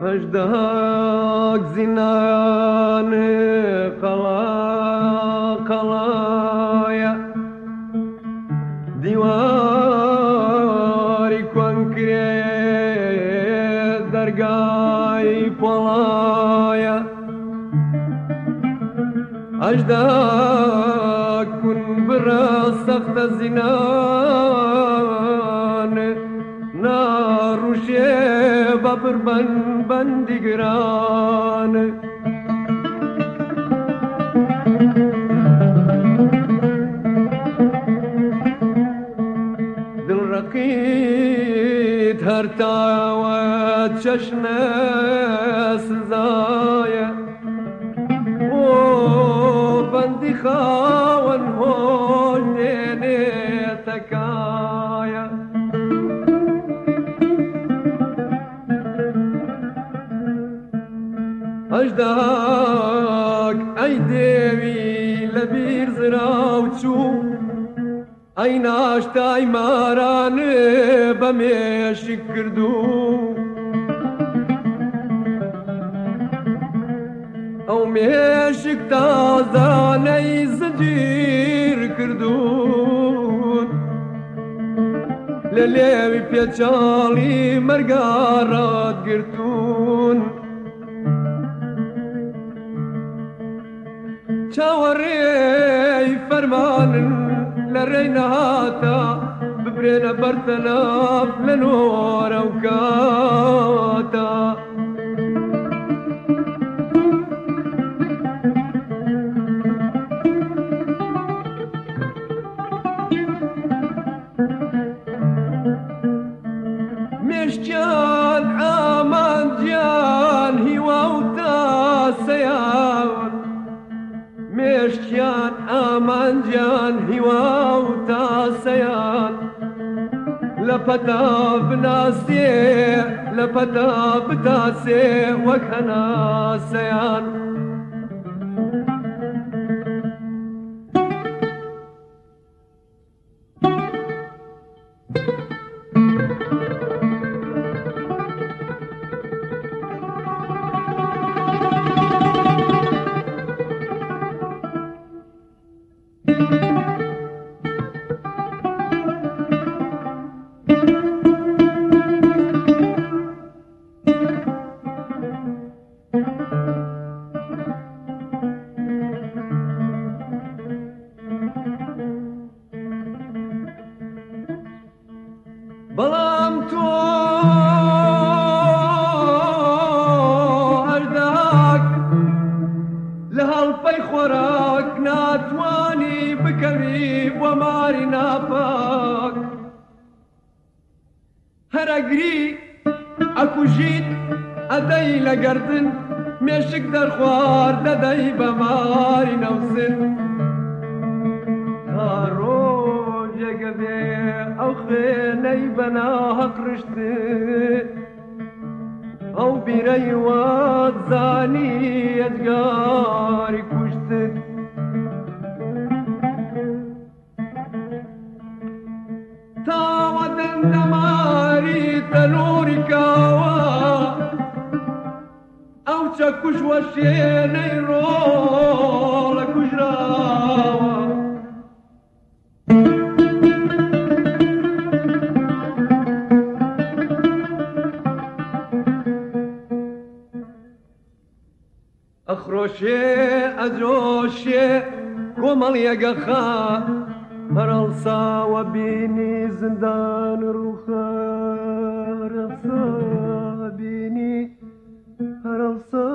Ajdak zinane دەرگای پڵایە ئەشدا کون برا سەختە زینانە ناڕوشێ بەپڕ بەن بەندی گرانە دڵڕقیت هەرتاوە چەشنە سزایە بۆ بەندی خاوەن هۆل نێنێتەکایە ئەشداک ئەی دێوی لە بیر زرا و چوو ئەی ناشتای مارانێ بە مێشی او ئەو مێشک تازانەی زەجیر کردوون لە لێوی پێچاڵی مەرگارات گرتوون چاوەڕێی فەرمانن لە ڕێناتا ببرێنە بەرتەلاف لە نۆرە و کاتا. مشجان عامان جان هیوا و تاسەیاون مشجان ئامان جان هیوان لپتا بناسی لپتا بتاسی وکنا سیان هەرداک لە هەڵپەی خۆراک ناتوانی بکەوی بۆ ماری ناپاک هەرەگری ئەکوژیت ئەدەی لە گردن مێشک دەرخوار دەدەی بە ماری نەوزن تاڕۆ xêney bena heqrişti Ew bîrey wat zanî yedgarî kuşti Tawa din demarî telorî kawa Ew çekuş weşêney rol kujrawa ئەخرۆشێ ئەدرۆشێ کۆمەڵ یەگەخا هەرەڵساوە بینی زندان ڕوخەرەسا بینی هەرەڵسا